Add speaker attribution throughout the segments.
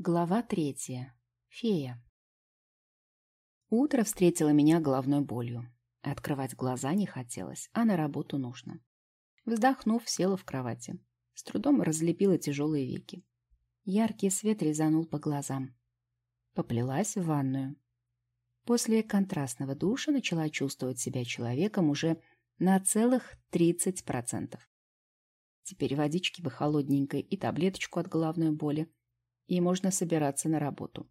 Speaker 1: Глава третья. Фея. Утро встретило меня головной болью. Открывать глаза не хотелось, а на работу нужно. Вздохнув, села в кровати. С трудом разлепила тяжелые веки. Яркий свет резанул по глазам. Поплелась в ванную. После контрастного душа начала чувствовать себя человеком уже на целых 30%. Теперь водички бы холодненькой и таблеточку от головной боли и можно собираться на работу.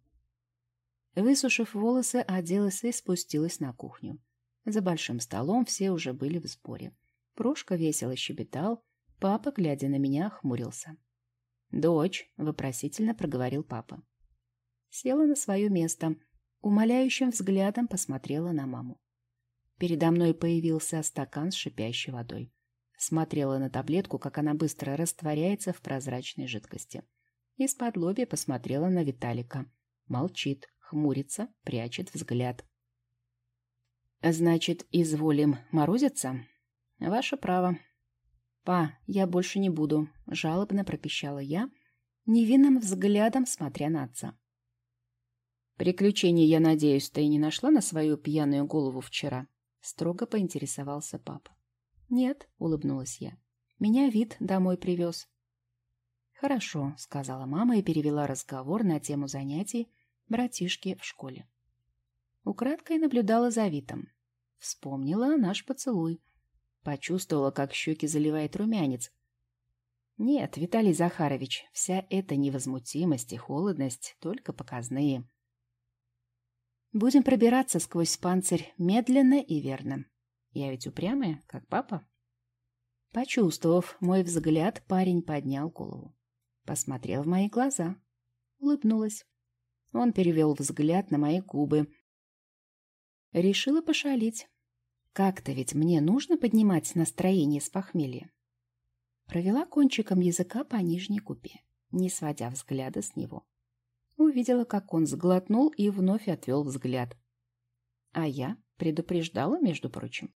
Speaker 1: Высушив волосы, оделась и спустилась на кухню. За большим столом все уже были в сборе. Прошка весело щебетал, папа, глядя на меня, хмурился. «Дочь», — вопросительно проговорил папа. Села на свое место, умоляющим взглядом посмотрела на маму. Передо мной появился стакан с шипящей водой. Смотрела на таблетку, как она быстро растворяется в прозрачной жидкости. Из-под лобья посмотрела на Виталика. Молчит, хмурится, прячет взгляд. «Значит, изволим морозиться?» «Ваше право». «Па, я больше не буду», — жалобно пропищала я, невинным взглядом смотря на отца. «Приключений, я надеюсь, ты не нашла на свою пьяную голову вчера?» — строго поинтересовался папа. «Нет», — улыбнулась я. «Меня вид домой привез. «Хорошо», — сказала мама и перевела разговор на тему занятий братишки в школе. Украдкой наблюдала за Витом. Вспомнила наш поцелуй. Почувствовала, как щеки заливает румянец. Нет, Виталий Захарович, вся эта невозмутимость и холодность только показные. Будем пробираться сквозь панцирь медленно и верно. Я ведь упрямая, как папа. Почувствовав мой взгляд, парень поднял голову. Посмотрел в мои глаза. Улыбнулась. Он перевел взгляд на мои губы. Решила пошалить. Как-то ведь мне нужно поднимать настроение с похмелья. Провела кончиком языка по нижней губе, не сводя взгляда с него. Увидела, как он сглотнул и вновь отвел взгляд. А я предупреждала, между прочим.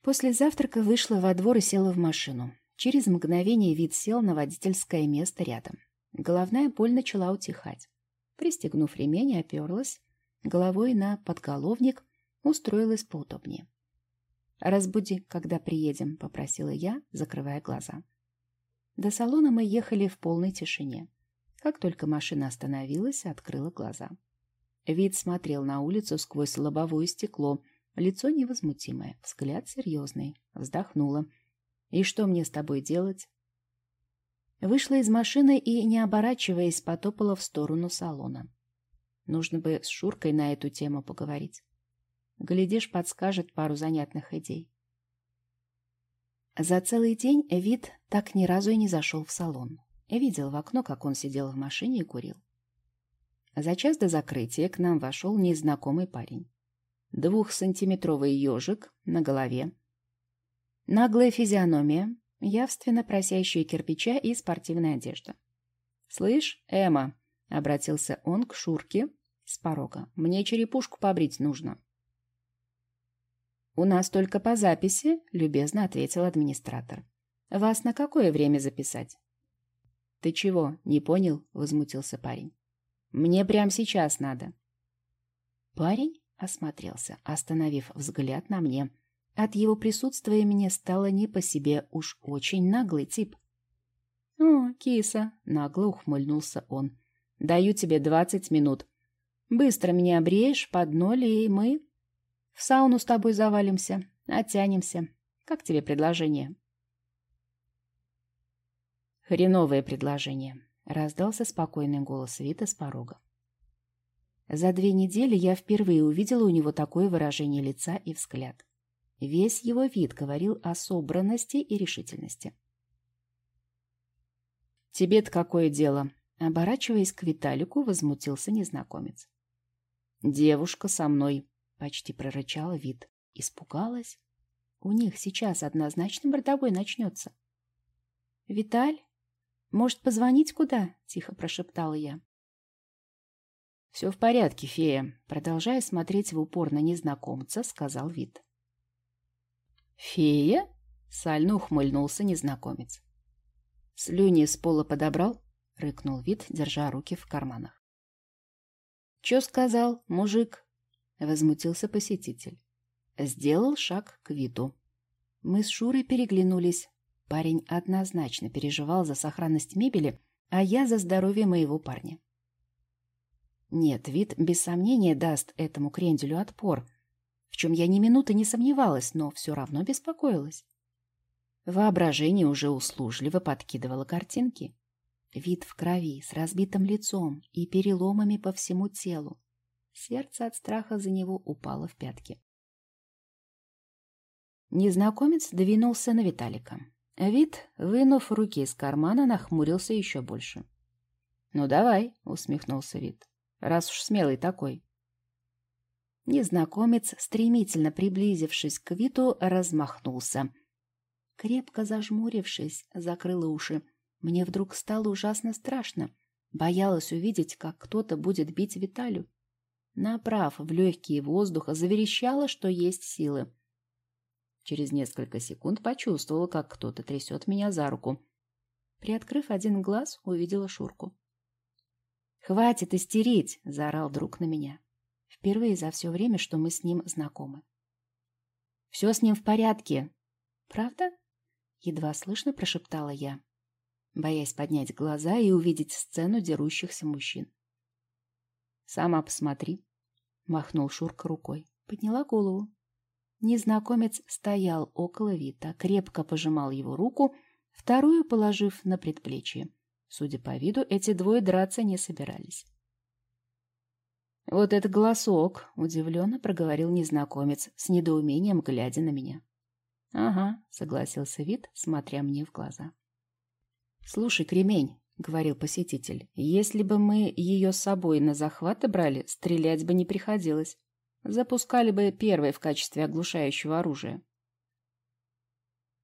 Speaker 1: После завтрака вышла во двор и села в машину. Через мгновение вид сел на водительское место рядом. Головная боль начала утихать. Пристегнув ремень, оперлась головой на подголовник, устроилась поудобнее. «Разбуди, когда приедем», — попросила я, закрывая глаза. До салона мы ехали в полной тишине. Как только машина остановилась, открыла глаза. Вид смотрел на улицу сквозь лобовое стекло, лицо невозмутимое, взгляд серьезный. Вздохнула — и что мне с тобой делать? Вышла из машины и, не оборачиваясь, потопала в сторону салона. Нужно бы с Шуркой на эту тему поговорить. Глядишь, подскажет пару занятных идей. За целый день Вид так ни разу и не зашел в салон. Видел в окно, как он сидел в машине и курил. За час до закрытия к нам вошел незнакомый парень. Двухсантиметровый ежик на голове, Наглая физиономия, явственно просящие кирпича и спортивная одежда. «Слышь, Эмма», — обратился он к Шурке с порога, — «мне черепушку побрить нужно». «У нас только по записи», — любезно ответил администратор. «Вас на какое время записать?» «Ты чего, не понял?» — возмутился парень. «Мне прямо сейчас надо». Парень осмотрелся, остановив взгляд на мне — от его присутствия мне стало не по себе, уж очень наглый тип. «О, киса!» — нагло ухмыльнулся он. «Даю тебе двадцать минут. Быстро меня обреешь под ноль, и мы в сауну с тобой завалимся, оттянемся. Как тебе предложение?» «Хреновое предложение», — раздался спокойный голос Вита с порога. За две недели я впервые увидела у него такое выражение лица и взгляд. Весь его вид говорил о собранности и решительности. «Тебе-то какое дело?» Оборачиваясь к Виталику, возмутился незнакомец. «Девушка со мной», — почти прорычала вид. Испугалась. «У них сейчас однозначно бортовой начнется». «Виталь, может, позвонить куда?» — тихо прошептала я. «Все в порядке, фея», — продолжая смотреть в упор на незнакомца, сказал вид. «Фея?» — сально ухмыльнулся незнакомец. Слюни с пола подобрал, — рыкнул вид, держа руки в карманах. «Чё сказал, мужик?» — возмутился посетитель. Сделал шаг к Виту. Мы с Шурой переглянулись. Парень однозначно переживал за сохранность мебели, а я за здоровье моего парня. Нет, вид без сомнения даст этому кренделю отпор, в чем я ни минуты не сомневалась, но все равно беспокоилась. Воображение уже услужливо подкидывало картинки. Вид в крови, с разбитым лицом и переломами по всему телу. Сердце от страха за него упало в пятки. Незнакомец двинулся на Виталика. Вид, вынув руки из кармана, нахмурился еще больше. «Ну давай», — усмехнулся Вид, — «раз уж смелый такой». Незнакомец, стремительно приблизившись к Виту, размахнулся. Крепко зажмурившись, закрыла уши. Мне вдруг стало ужасно страшно. Боялась увидеть, как кто-то будет бить Виталю. Направ в легкие воздуха, заверещала, что есть силы. Через несколько секунд почувствовала, как кто-то трясет меня за руку. Приоткрыв один глаз, увидела Шурку. «Хватит истерить!» — заорал друг на меня. Впервые за все время, что мы с ним знакомы. «Все с ним в порядке!» «Правда?» — едва слышно прошептала я, боясь поднять глаза и увидеть сцену дерущихся мужчин. «Сама посмотри», — махнул Шурка рукой. Подняла голову. Незнакомец стоял около Вита, крепко пожимал его руку, вторую положив на предплечье. Судя по виду, эти двое драться не собирались. «Вот это голосок!» — удивленно проговорил незнакомец, с недоумением глядя на меня. «Ага», — согласился Вит, смотря мне в глаза. «Слушай, кремень», — говорил посетитель, — «если бы мы ее с собой на захват брали, стрелять бы не приходилось. Запускали бы первой в качестве оглушающего оружия.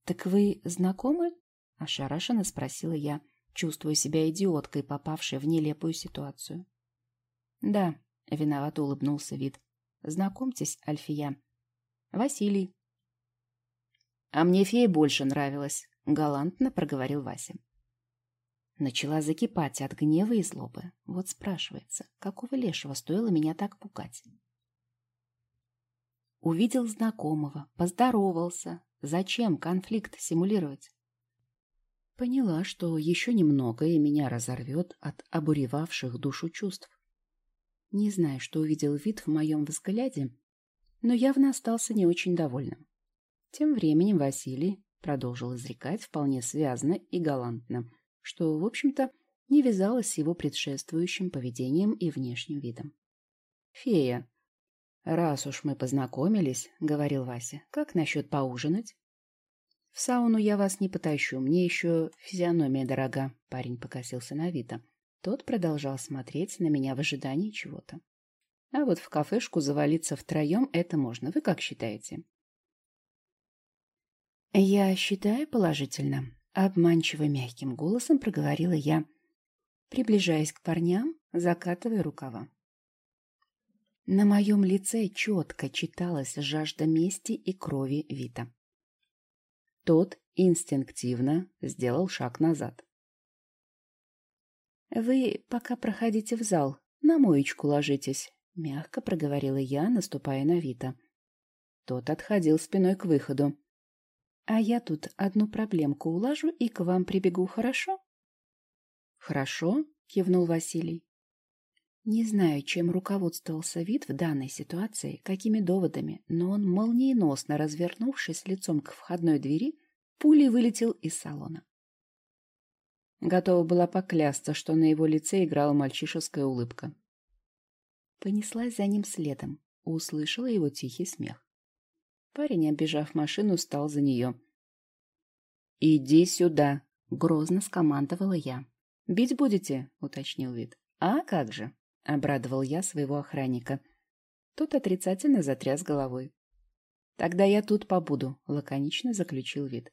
Speaker 1: «Так вы знакомы?» — ошарашенно спросила я, чувствуя себя идиоткой, попавшей в нелепую ситуацию. «Да», — виновато улыбнулся вид. «Знакомьтесь, Альфия. Василий». «А мне фея больше нравилась», — галантно проговорил Вася. Начала закипать от гнева и злобы. Вот спрашивается, какого лешего стоило меня так пугать? Увидел знакомого, поздоровался. Зачем конфликт симулировать? Поняла, что еще немного, и меня разорвет от обуревавших душу чувств. Не знаю, что увидел вид в моем взгляде, но явно остался не очень довольным. Тем временем Василий продолжил изрекать вполне связно и галантно, что, в общем-то, не вязалось с его предшествующим поведением и внешним видом. «Фея, «Раз уж мы познакомились, — говорил Вася, — как насчет поужинать?» «В сауну я вас не потащу, мне еще физиономия дорога», — парень покосился на Вита. Тот продолжал смотреть на меня в ожидании чего-то. «А вот в кафешку завалиться втроем — это можно. Вы как считаете?» «Я считаю положительно», — обманчиво мягким голосом проговорила я, приближаясь к парням, закатывая рукава. На моем лице четко читалась жажда мести и крови Вита. Тот инстинктивно сделал шаг назад. «Вы пока проходите в зал, на моечку ложитесь», — мягко проговорила я, наступая на Вита. Тот отходил спиной к выходу. «А я тут одну проблемку улажу и к вам прибегу, хорошо?» «Хорошо», — кивнул Василий. Не знаю, чем руководствовался вид в данной ситуации, какими доводами, но он, молниеносно развернувшись лицом к входной двери, пулей вылетел из салона. Готова была поклясться, что на его лице играла мальчишеская улыбка. Понеслась за ним следом, услышала его тихий смех. Парень, оббежав машину, стал за нее. «Иди сюда!» — грозно скомандовала я. «Бить будете?» — уточнил вид. «А как же!» — обрадовал я своего охранника. Тот отрицательно затряс головой. «Тогда я тут побуду», — лаконично заключил вид.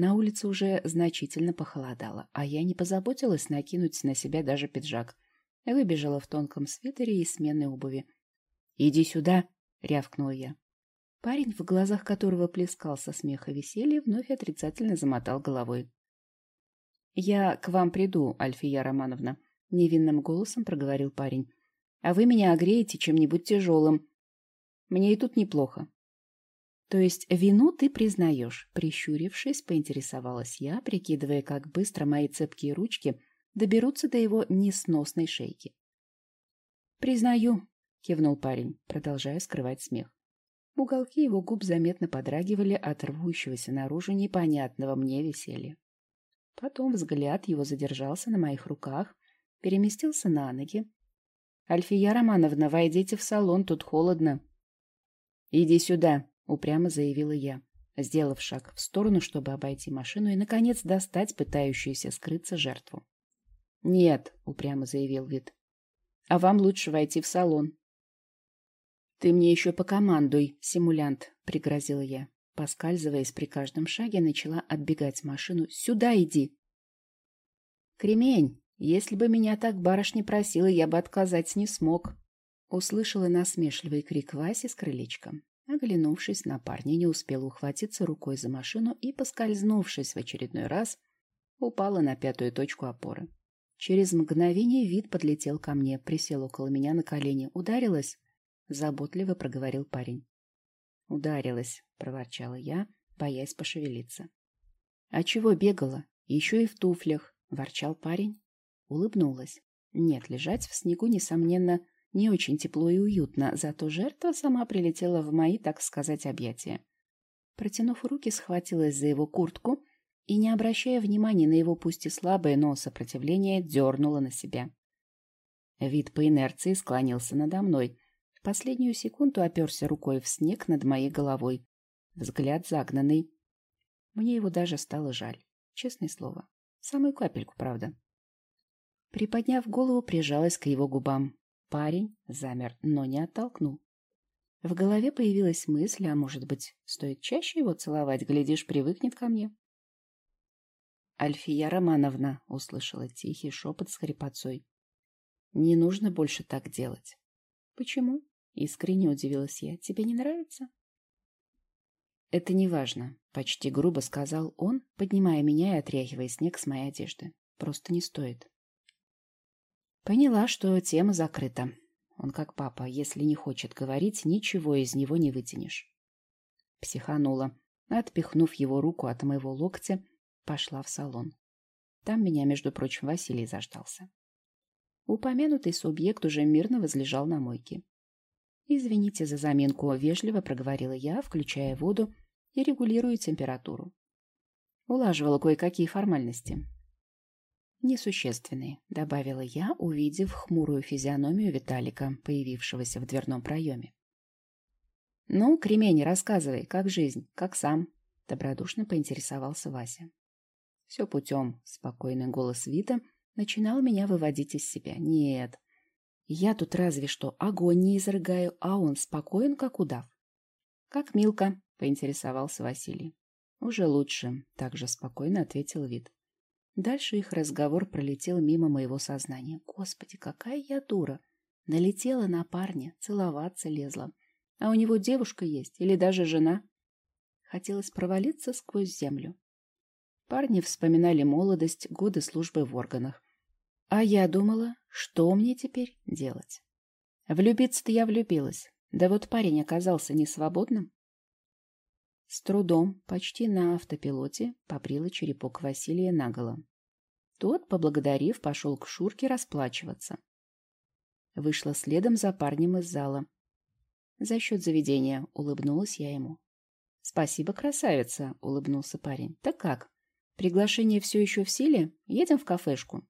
Speaker 1: На улице уже значительно похолодало, а я не позаботилась накинуть на себя даже пиджак. Выбежала в тонком свитере и сменной обуви. «Иди сюда!» — рявкнул я. Парень, в глазах которого плескался смех и веселье, вновь отрицательно замотал головой. «Я к вам приду, Альфия Романовна», — невинным голосом проговорил парень. «А вы меня огреете чем-нибудь тяжелым. Мне и тут неплохо». «То есть вину ты признаешь?» — прищурившись, поинтересовалась я, прикидывая, как быстро мои цепкие ручки доберутся до его несносной шейки. «Признаю», — кивнул парень, продолжая скрывать смех. Уголки его губ заметно подрагивали от рвущегося наружу непонятного мне веселья. Потом взгляд его задержался на моих руках, переместился на ноги. «Альфия Романовна, войдите в салон, тут холодно». «Иди сюда», — упрямо заявила я, сделав шаг в сторону, чтобы обойти машину и, наконец, достать пытающуюся скрыться жертву. «Нет», — упрямо заявил Вит, — «а вам лучше войти в салон». «Ты мне еще покомандуй, симулянт», — пригрозила я. Поскальзываясь при каждом шаге, начала оббегать машину. «Сюда иди!» «Кремень, если бы меня так барышня просила, я бы отказать не смог!» Услышала насмешливый крик Васи с крылечка. Оглянувшись на парня, не успела ухватиться рукой за машину и, поскользнувшись в очередной раз, упала на пятую точку опоры. Через мгновение вид подлетел ко мне, присел около меня на колени. Ударилась? — заботливо проговорил парень. «Ударилась», — проворчала я, боясь пошевелиться. «А чего бегала? Еще и в туфлях», — ворчал парень. Улыбнулась. Нет, лежать в снегу, несомненно, не очень тепло и уютно, зато жертва сама прилетела в мои, так сказать, объятия. Протянув руки, схватилась за его куртку и, не обращая внимания на его пусть и слабое, но сопротивление, дернула на себя. Вид по инерции склонился надо мной — в последнюю секунду оперся рукой в снег над моей головой. Взгляд загнанный. Мне его даже стало жаль. Честное слово. Самую капельку, правда. Приподняв голову, прижалась к его губам. Парень замер, но не оттолкнул. В голове появилась мысль, а может быть, стоит чаще его целовать, глядишь, привыкнет ко мне. «Альфия Романовна», — услышала тихий шепот с хрипотцой. «Не нужно больше так делать». «Почему?» — искренне удивилась я. «Тебе не нравится?» «Это не важно», — почти грубо сказал он, поднимая меня и отряхивая снег с моей одежды. «Просто не стоит». Поняла, что тема закрыта. Он как папа, если не хочет говорить, ничего из него не вытянешь. Психанула. Отпихнув его руку от моего локтя, пошла в салон. Там меня, между прочим, Василий заждался. Упомянутый субъект уже мирно возлежал на мойке. «Извините за заминку», — вежливо проговорила я, включая воду и регулируя температуру. Улаживала кое-какие формальности. «Несущественные», — добавила я, увидев хмурую физиономию Виталика, появившегося в дверном проеме. «Ну, кремень, рассказывай, как жизнь, как сам?» — добродушно поинтересовался Вася. «Все путем», — спокойный голос Вита — начинал меня выводить из себя. Нет, я тут разве что огонь не изрыгаю, а он спокоен, как удав. — Как Милка, — поинтересовался Василий. — Уже лучше, — также спокойно ответил вид. Дальше их разговор пролетел мимо моего сознания. Господи, какая я дура! Налетела на парня, целоваться лезла. А у него девушка есть или даже жена. Хотелось провалиться сквозь землю. Парни вспоминали молодость, годы службы в органах. А я думала, что мне теперь делать? Влюбиться-то я влюбилась. Да вот парень оказался несвободным. С трудом, почти на автопилоте, побрила черепок Василия наголо. Тот, поблагодарив, пошел к Шурке расплачиваться. Вышла следом за парнем из зала. За счет заведения улыбнулась я ему. «Спасибо, красавица!» — улыбнулся парень. «Так как? Приглашение все еще в силе? Едем в кафешку?»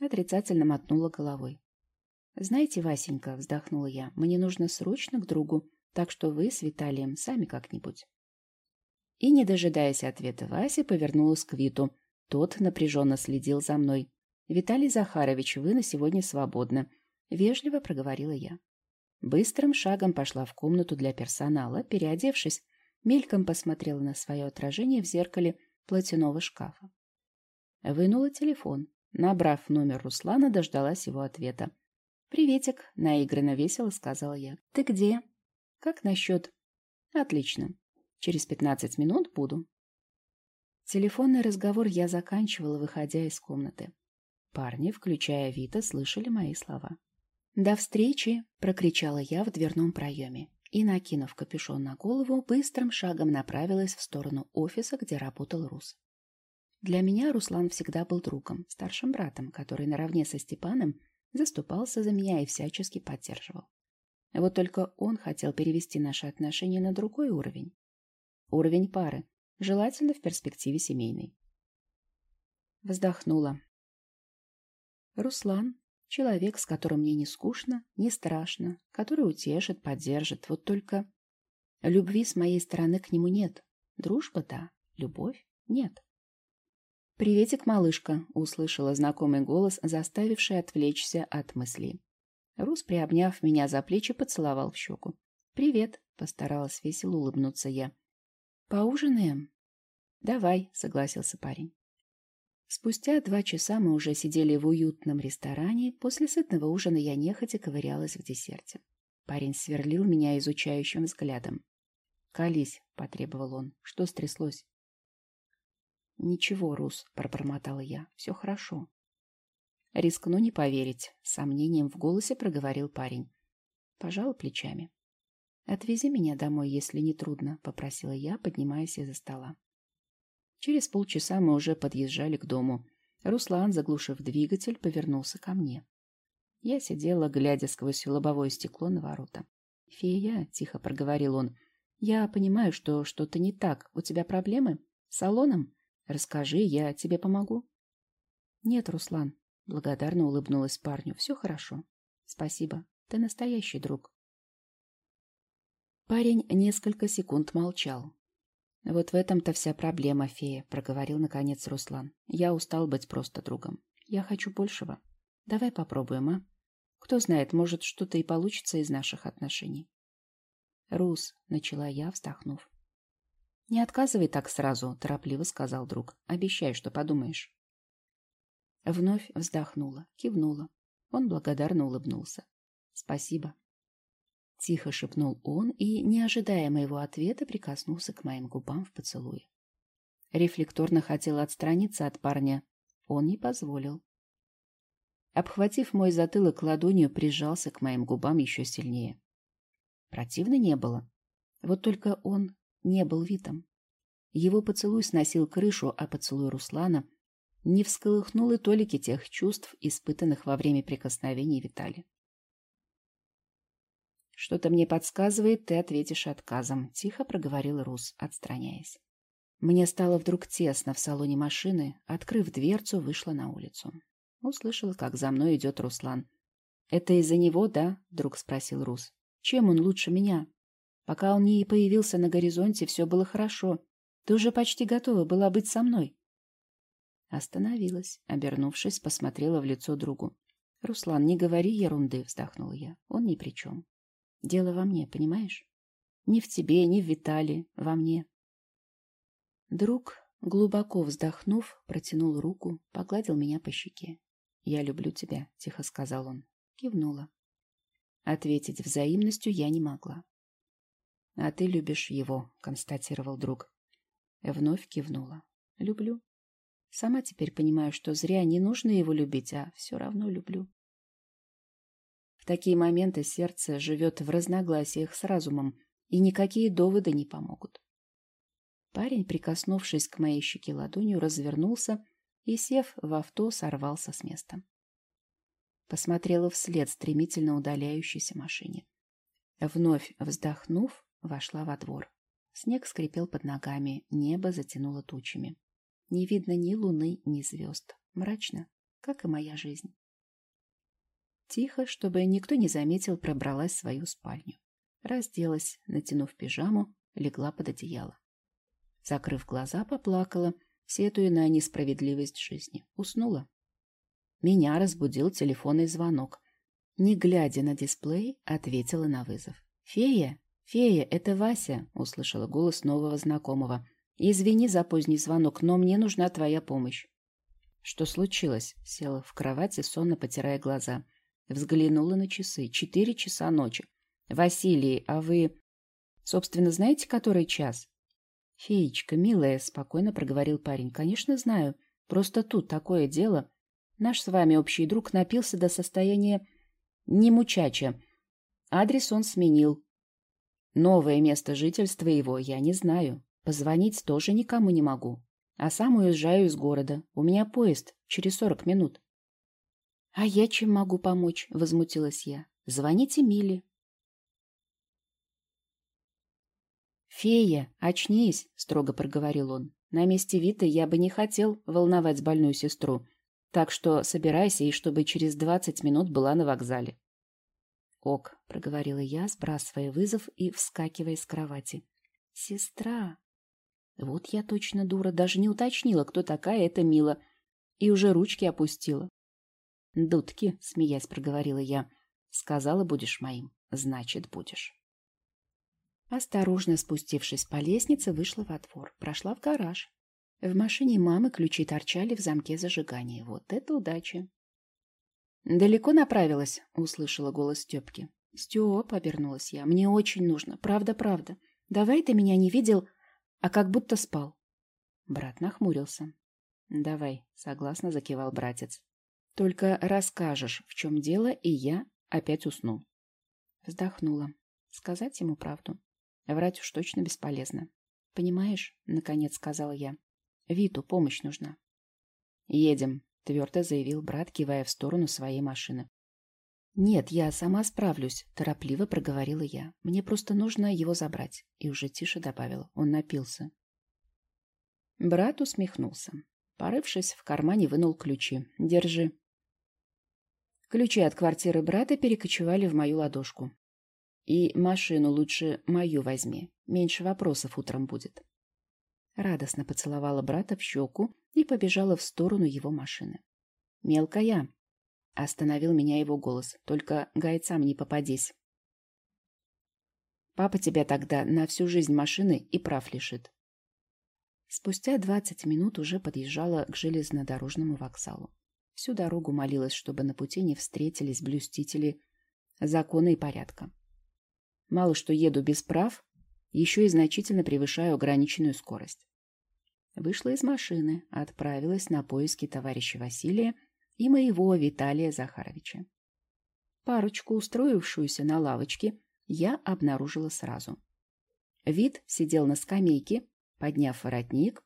Speaker 1: Отрицательно мотнула головой. «Знаете, Васенька», — вздохнула я, — «мне нужно срочно к другу, так что вы с Виталием сами как-нибудь». И, не дожидаясь ответа Васи, повернулась к Виту. Тот напряженно следил за мной. «Виталий Захарович, вы на сегодня свободны», — вежливо проговорила я. Быстрым шагом пошла в комнату для персонала, переодевшись, мельком посмотрела на свое отражение в зеркале платяного шкафа. Вынула телефон. Набрав номер Руслана, дождалась его ответа. «Приветик», — наигранно весело сказала я. «Ты где?» «Как насчет?» «Отлично. Через пятнадцать минут буду». Телефонный разговор я заканчивала, выходя из комнаты. Парни, включая Вита, слышали мои слова. «До встречи!» — прокричала я в дверном проеме и, накинув капюшон на голову, быстрым шагом направилась в сторону офиса, где работал Рус. Для меня Руслан всегда был другом, старшим братом, который наравне со Степаном заступался за меня и всячески поддерживал. Вот только он хотел перевести наши отношения на другой уровень. Уровень пары, желательно в перспективе семейной. Вздохнула. Руслан — человек, с которым мне не скучно, не страшно, который утешит, поддержит. Вот только любви с моей стороны к нему нет. Дружба — да, любовь — нет. «Приветик, малышка!» — услышала знакомый голос, заставивший отвлечься от мыслей. Рус, приобняв меня за плечи, поцеловал в щеку. «Привет!» — постаралась весело улыбнуться я. «Поужинаем?» «Давай», — согласился парень. Спустя два часа мы уже сидели в уютном ресторане. После сытного ужина я нехотя ковырялась в десерте. Парень сверлил меня изучающим взглядом. «Колись», — потребовал он. «Что стряслось?» «Ничего, Рус», — пробормотала я. «Все хорошо». Рискну не поверить, — с сомнением в голосе проговорил парень. Пожал плечами. «Отвези меня домой, если не трудно», — попросила я, поднимаясь из-за стола. Через полчаса мы уже подъезжали к дому. Руслан, заглушив двигатель, повернулся ко мне. Я сидела, глядя сквозь лобовое стекло на ворота. «Фея», — тихо проговорил он, — «я понимаю, что что-то не так. У тебя проблемы? С салоном? Расскажи, я тебе помогу». «Нет, Руслан», — благодарно улыбнулась парню, — «все хорошо. Спасибо, ты настоящий друг». Парень несколько секунд молчал. «Вот в этом-то вся проблема, фея», — проговорил наконец Руслан. «Я устал быть просто другом. Я хочу большего. Давай попробуем, а? Кто знает, может, что-то и получится из наших отношений». «Рус», — начала я, вздохнув. «Не отказывай так сразу», — торопливо сказал друг. «Обещай, что подумаешь». Вновь вздохнула, кивнула. Он благодарно улыбнулся. «Спасибо». Тихо шепнул он и, не ожидая моего ответа, прикоснулся к моим губам в поцелуе. Рефлекторно хотел отстраниться от парня. Он не позволил. Обхватив мой затылок ладонью, прижался к моим губам еще сильнее. Противно не было. Вот только он не был Витом. Его поцелуй сносил крышу, а поцелуй Руслана не всколыхнул и толики тех чувств, испытанных во время прикосновений Витали. «Что-то мне подсказывает, ты ответишь отказом», — тихо проговорил Рус, отстраняясь. Мне стало вдруг тесно в салоне машины, открыв дверцу, вышла на улицу. Услышала, как за мной идет Руслан. «Это из-за него, да?» — вдруг спросил Рус. «Чем он лучше меня?» Пока он не появился на горизонте, все было хорошо. Ты уже почти готова была быть со мной. Остановилась, обернувшись, посмотрела в лицо другу. «Руслан, не говори ерунды», — вздохнула я. «Он ни при чем. Дело во мне, понимаешь? Не в тебе, не в Виталии, во мне». Друг, глубоко вздохнув, протянул руку, погладил меня по щеке. «Я люблю тебя», — тихо сказал он. Кивнула. Ответить взаимностью я не могла. «А ты любишь его», — констатировал друг. Вновь кивнула. «Люблю. Сама теперь понимаю, что зря не нужно его любить, а все равно люблю». Такие моменты сердце живет в разногласиях с разумом, и никакие доводы не помогут. Парень, прикоснувшись к моей щеке ладонью, развернулся и, сев в авто, сорвался с места. Посмотрела вслед стремительно удаляющейся машине. Вновь вздохнув, Вошла во двор. Снег скрипел под ногами, небо затянуло тучами. Не видно ни луны, ни звезд. Мрачно, как и моя жизнь. Тихо, чтобы никто не заметил, пробралась в свою спальню. Разделась, натянув пижаму, легла под одеяло. Закрыв глаза, поплакала, сетуя на несправедливость жизни. Уснула. Меня разбудил телефонный звонок. Не глядя на дисплей, ответила на вызов. «Фея?» «Фея, это Вася!» — услышала голос нового знакомого. «Извини за поздний звонок, но мне нужна твоя помощь». «Что случилось?» — села в кровати, сонно потирая глаза. Взглянула на часы. «Четыре часа ночи. Василий, а вы...» «Собственно, знаете, который час?» «Феечка, милая», — спокойно проговорил парень, — «конечно знаю. Просто тут такое дело. Наш с вами общий друг напился до состояния немучача. Адрес он сменил. Новое место жительства его я не знаю. Позвонить тоже никому не могу. А сам уезжаю из города. У меня поезд через сорок минут. — А я чем могу помочь? — возмутилась я. — Звоните Миле. «Фея, очнись!» — строго проговорил он. «На месте Виты я бы не хотел волновать больную сестру, так что собирайся, и чтобы через двадцать минут была на вокзале». «Ок», — проговорила я, сбрасывая вызов и вскакивая с кровати. «Сестра!» Вот я точно дура, даже не уточнила, кто такая эта Мила, и уже ручки опустила. «Дудки», — смеясь проговорила я, — «сказала, будешь моим, значит, будешь». Осторожно спустившись по лестнице, вышла во двор, прошла в гараж. В машине мамы ключи торчали в замке зажигания. Вот это удача! «Далеко направилась?» — услышала голос Степки. «Степ», — обернулась я, — «мне очень нужно. Правда-правда. Давай ты меня не видел, а как будто спал». Брат нахмурился. «Давай», — согласно закивал братец. «Только расскажешь, в чем дело, и я опять усну». Вздохнула. Сказать ему правду. Врать уж точно бесполезно. «Понимаешь?» — наконец сказала я. «Виту помощь нужна». «Едем», — твердо заявил брат, кивая в сторону своей машины. «Нет, я сама справлюсь», — торопливо проговорила я. «Мне просто нужно его забрать». И уже тише добавила. Он напился. Брат усмехнулся. Порывшись, в кармане вынул ключи. «Держи». Ключи от квартиры брата перекочевали в мою ладошку. И машину лучше мою возьми. Меньше вопросов утром будет. Радостно поцеловала брата в щеку и побежала в сторону его машины. «Мелкая!» — остановил меня его голос. «Только гайцам не попадись. Папа тебя тогда на всю жизнь машины и прав лишит». Спустя двадцать минут уже подъезжала к железнодорожному вокзалу. Всю дорогу молилась, чтобы на пути не встретились блюстители закона и порядка. Мало что еду без прав, еще и значительно превышаю ограниченную скорость. Вышла из машины, отправилась на поиски товарища Василия и моего Виталия Захаровича. Парочку, устроившуюся на лавочке, я обнаружила сразу. Вид сидел на скамейке, подняв воротник,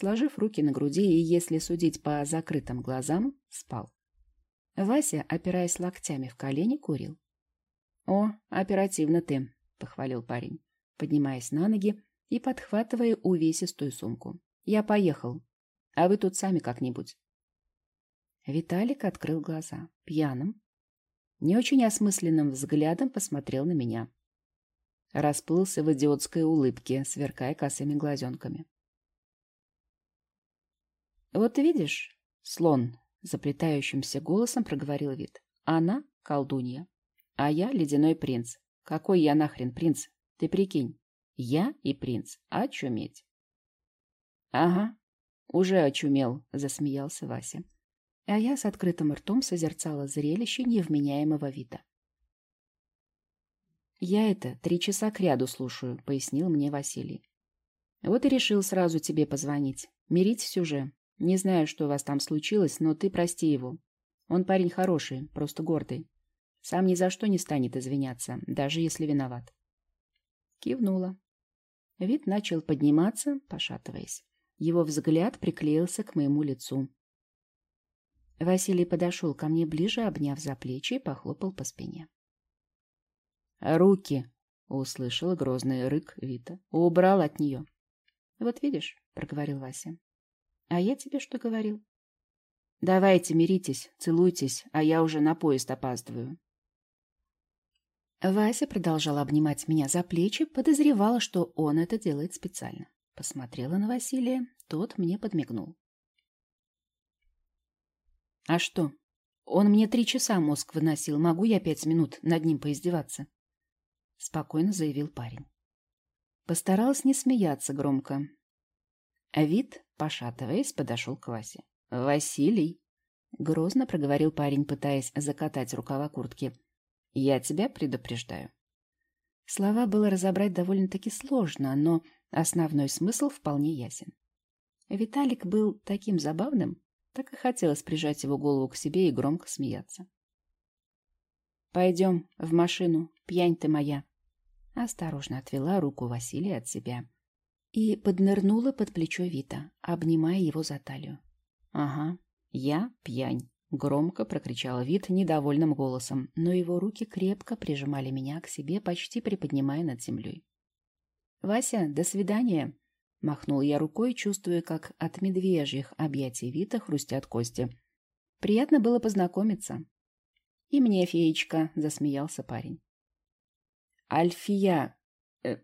Speaker 1: сложив руки на груди и, если судить по закрытым глазам, спал. Вася, опираясь локтями в колени, курил. «О, оперативно ты», — похвалил парень, поднимаясь на ноги и подхватывая увесистую сумку. «Я поехал. А вы тут сами как-нибудь». Виталик открыл глаза. Пьяным, не очень осмысленным взглядом посмотрел на меня. Расплылся в идиотской улыбке, сверкая косыми глазенками. «Вот видишь, слон», — заплетающимся голосом проговорил вид. «Она — колдунья. А я ледяной принц. Какой я нахрен принц? Ты прикинь. Я и принц. Очуметь. Ага, уже очумел, засмеялся Вася. А я с открытым ртом созерцала зрелище невменяемого вида. «Я это три часа кряду слушаю», — пояснил мне Василий. «Вот и решил сразу тебе позвонить. Мирить уже. Не знаю, что у вас там случилось, но ты прости его. Он парень хороший, просто гордый. Сам ни за что не станет извиняться, даже если виноват. Кивнула. Вид начал подниматься, пошатываясь. Его взгляд приклеился к моему лицу. Василий подошел ко мне ближе, обняв за плечи и похлопал по спине. «Руки!» — услышал грозный рык Вита. «Убрал от нее». «Вот видишь», — проговорил Вася. «А я тебе что говорил?» «Давайте миритесь, целуйтесь, а я уже на поезд опаздываю». Вася продолжала обнимать меня за плечи, подозревала, что он это делает специально. Посмотрела на Василия, тот мне подмигнул. «А что? Он мне три часа мозг выносил, могу я пять минут над ним поиздеваться?» Спокойно заявил парень. Постаралась не смеяться громко. А вид, пошатываясь, подошел к Васе. «Василий!» — грозно проговорил парень, пытаясь закатать рукава куртки. Я тебя предупреждаю. Слова было разобрать довольно-таки сложно, но Основной смысл вполне ясен. Виталик был таким забавным, так и хотелось прижать его голову к себе и громко смеяться. «Пойдем в машину, пьянь ты моя!» Осторожно отвела руку Василия от себя и поднырнула под плечо Вита, обнимая его за талию. «Ага, я пьянь!» — громко прокричал Вит недовольным голосом, но его руки крепко прижимали меня к себе, почти приподнимая над землей. «Вася, до свидания!» — махнул я рукой, чувствуя, как от медвежьих объятий Вита хрустят кости. «Приятно было познакомиться». «И мне, феечка!» — засмеялся парень. «Альфия... Э,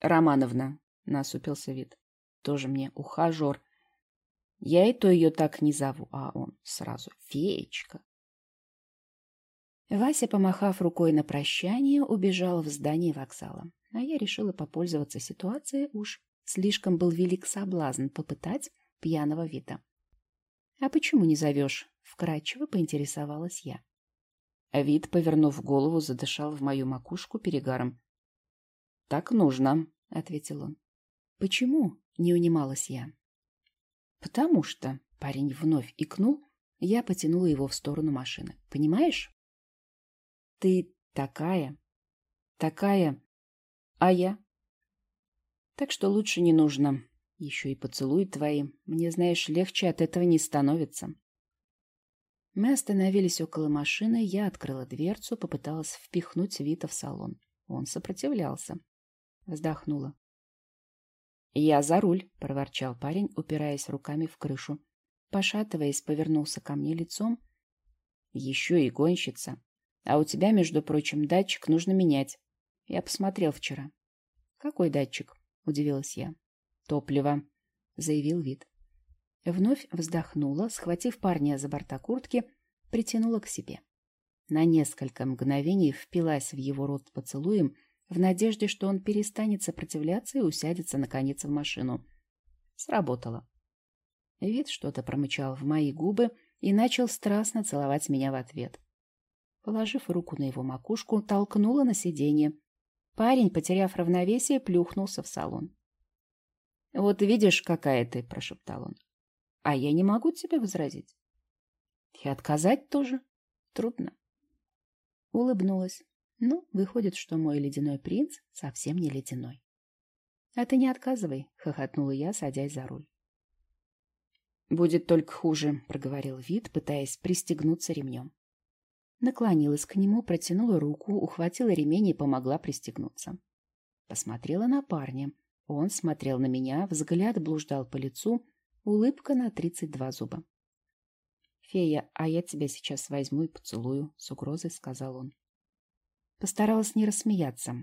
Speaker 1: Романовна!» — насупился Вит. «Тоже мне ухажер. Я и то ее так не зову, а он сразу «феечка». Вася, помахав рукой на прощание, убежал в здание вокзала, а я решила попользоваться ситуацией уж. Слишком был велик соблазн попытать пьяного вида. «А почему не зовешь?» — вкратчиво поинтересовалась я. Вид, повернув голову, задышал в мою макушку перегаром. «Так нужно», — ответил он. «Почему?» — не унималась я. «Потому что...» — парень вновь икнул, я потянула его в сторону машины. «Понимаешь?» «Ты такая, такая, а я...» «Так что лучше не нужно. Еще и поцелуй твои. Мне, знаешь, легче от этого не становится». Мы остановились около машины, я открыла дверцу, попыталась впихнуть Вита в салон. Он сопротивлялся. Вздохнула. «Я за руль», — проворчал парень, упираясь руками в крышу. Пошатываясь, повернулся ко мне лицом. «Еще и гонщица. А у тебя, между прочим, датчик нужно менять. Я посмотрел вчера». «Какой датчик?» — удивилась я. «Топливо», — заявил вид. Вновь вздохнула, схватив парня за борта куртки, притянула к себе. На несколько мгновений впилась в его рот поцелуем — в надежде, что он перестанет сопротивляться и усядется, наконец, в машину. Сработало. Вид что-то промычал в мои губы и начал страстно целовать меня в ответ. Положив руку на его макушку, толкнула на сиденье. Парень, потеряв равновесие, плюхнулся в салон. «Вот видишь, какая ты!» — прошептал он. «А я не могу тебе возразить. И отказать тоже трудно». Улыбнулась. Ну, выходит, что мой ледяной принц совсем не ледяной. — А ты не отказывай, — хохотнула я, садясь за руль. — Будет только хуже, — проговорил вид, пытаясь пристегнуться ремнем. Наклонилась к нему, протянула руку, ухватила ремень и помогла пристегнуться. Посмотрела на парня. Он смотрел на меня, взгляд блуждал по лицу, улыбка на тридцать два зуба. — Фея, а я тебя сейчас возьму и поцелую, — с угрозой сказал он. Постаралась не рассмеяться.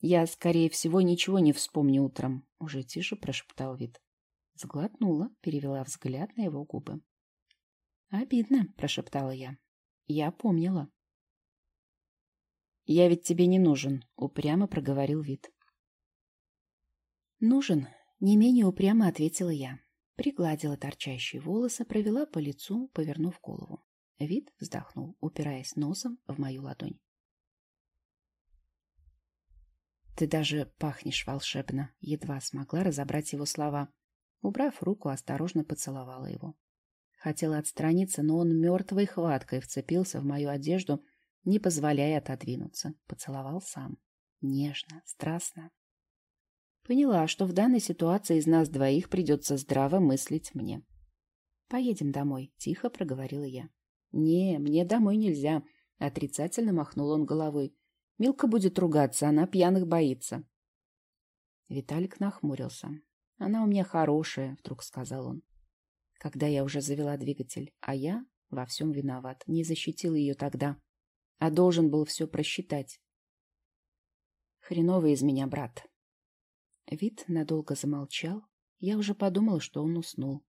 Speaker 1: «Я, скорее всего, ничего не вспомню утром», — уже тише прошептал вид. Сглотнула, перевела взгляд на его губы. «Обидно», — прошептала я. «Я помнила». «Я ведь тебе не нужен», — упрямо проговорил вид. «Нужен», — не менее упрямо ответила я. Пригладила торчащие волосы, провела по лицу, повернув голову. Вид вздохнул, упираясь носом в мою ладонь. «Ты даже пахнешь волшебно», — едва смогла разобрать его слова. Убрав руку, осторожно поцеловала его. Хотела отстраниться, но он мертвой хваткой вцепился в мою одежду, не позволяя отодвинуться. Поцеловал сам. Нежно, страстно. Поняла, что в данной ситуации из нас двоих придется здраво мыслить мне. «Поедем домой», — тихо проговорила я. «Не, мне домой нельзя», — отрицательно махнул он головой. «Милка будет ругаться, она пьяных боится». Виталик нахмурился. «Она у меня хорошая», — вдруг сказал он. Когда я уже завела двигатель, а я во всем виноват, не защитил ее тогда, а должен был все просчитать. Хреновый из меня брат. Вид надолго замолчал. Я уже подумала, что он уснул.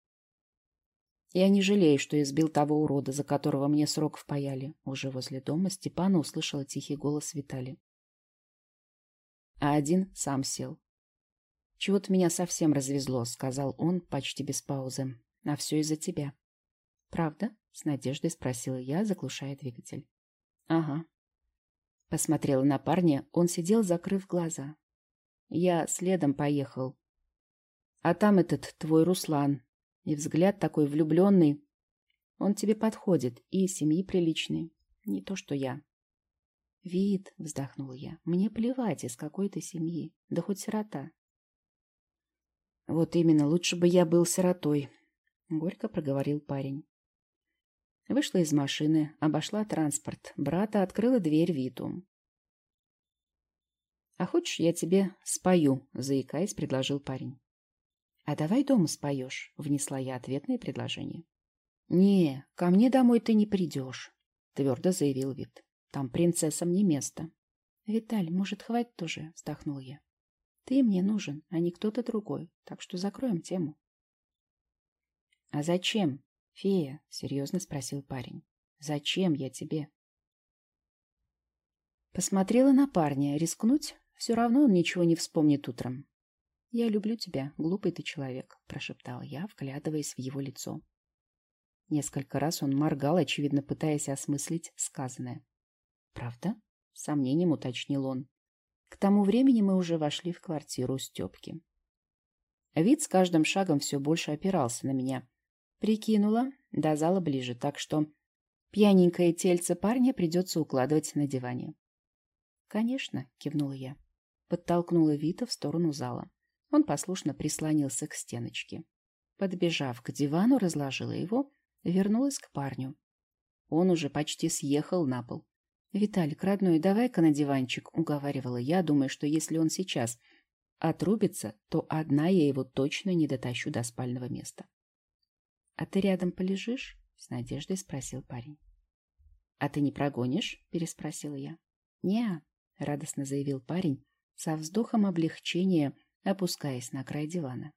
Speaker 1: Я не жалею, что избил того урода, за которого мне срок впаяли. Уже возле дома Степана услышала тихий голос Витали. А один сам сел. «Чего-то меня совсем развезло», — сказал он почти без паузы. «А все из-за тебя». «Правда?» — с надеждой спросила я, заглушая двигатель. «Ага». Посмотрела на парня, он сидел, закрыв глаза. Я следом поехал. А там этот твой Руслан. И взгляд такой влюбленный. Он тебе подходит. И семьи приличные. Не то, что я. Вид, вздохнул я. Мне плевать, из какой то семьи. Да хоть сирота. Вот именно, лучше бы я был сиротой. Горько проговорил парень. Вышла из машины, обошла транспорт. Брата открыла дверь Виту. «А хочешь, я тебе спою?» — заикаясь, предложил парень. «А давай дома споешь», — внесла я ответное предложение. «Не, ко мне домой ты не придешь», — твердо заявил Вит. «Там принцессам не место». «Виталь, может, хватит уже?» — вздохнул я. «Ты мне нужен, а не кто-то другой, так что закроем тему». «А зачем?» «Фея», — серьезно спросил парень. «Зачем я тебе?» Посмотрела на парня. Рискнуть? Все равно он ничего не вспомнит утром. «Я люблю тебя, глупый ты человек», — прошептала я, вглядываясь в его лицо. Несколько раз он моргал, очевидно пытаясь осмыслить сказанное. «Правда?» — с сомнением уточнил он. К тому времени мы уже вошли в квартиру Степки. Вид с каждым шагом все больше опирался на меня — Прикинула, до зала ближе, так что пьяненькое тельце парня придется укладывать на диване. «Конечно», — кивнула я. Подтолкнула Вита в сторону зала. Он послушно прислонился к стеночке. Подбежав к дивану, разложила его, вернулась к парню. Он уже почти съехал на пол. «Виталик, родной, давай-ка на диванчик», — уговаривала я, думая, что если он сейчас отрубится, то одна я его точно не дотащу до спального места. «А ты рядом полежишь?» — с надеждой спросил парень. «А ты не прогонишь?» — переспросила я. «Не-а», радостно заявил парень, со вздохом облегчения опускаясь на край дивана.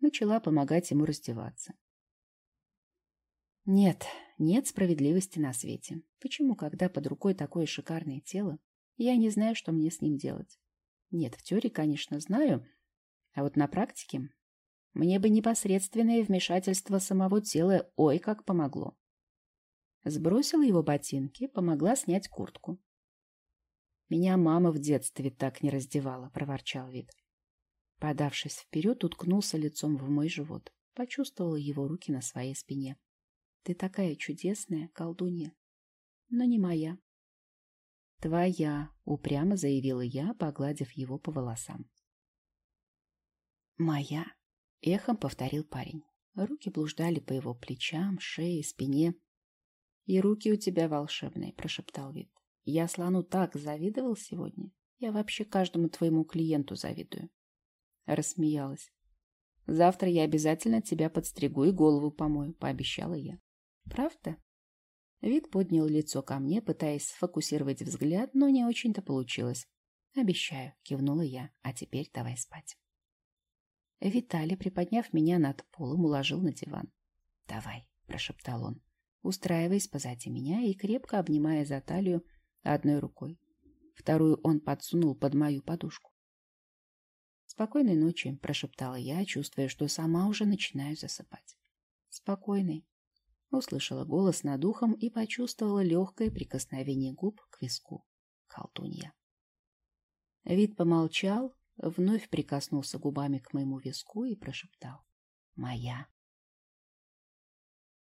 Speaker 1: Начала помогать ему раздеваться. Нет, нет справедливости на свете. Почему, когда под рукой такое шикарное тело, я не знаю, что мне с ним делать? Нет, в теории, конечно, знаю, а вот на практике мне бы непосредственное вмешательство самого тела, ой, как помогло. Сбросила его ботинки, помогла снять куртку. «Меня мама в детстве так не раздевала», — проворчал вид. Подавшись вперед, уткнулся лицом в мой живот. Почувствовала его руки на своей спине. «Ты такая чудесная, колдунья, но не моя». «Твоя», — упрямо заявила я, погладив его по волосам. «Моя», Эхом повторил парень. Руки блуждали по его плечам, шее, спине. «И руки у тебя волшебные», — прошептал Вит. «Я слону так завидовал сегодня. Я вообще каждому твоему клиенту завидую». Рассмеялась. «Завтра я обязательно тебя подстригу и голову помою», — пообещала я. «Правда?» Вид поднял лицо ко мне, пытаясь сфокусировать взгляд, но не очень-то получилось. «Обещаю», — кивнула я. «А теперь давай спать». Виталий, приподняв меня над полом, уложил на диван. «Давай», — прошептал он, устраиваясь позади меня и крепко обнимая за талию одной рукой. Вторую он подсунул под мою подушку. «Спокойной ночи», — прошептала я, чувствуя, что сама уже начинаю засыпать. «Спокойной», — услышала голос над ухом и почувствовала легкое прикосновение губ к виску. Колдунья. Вид помолчал, вновь прикоснулся губами к моему виску и прошептал «Моя».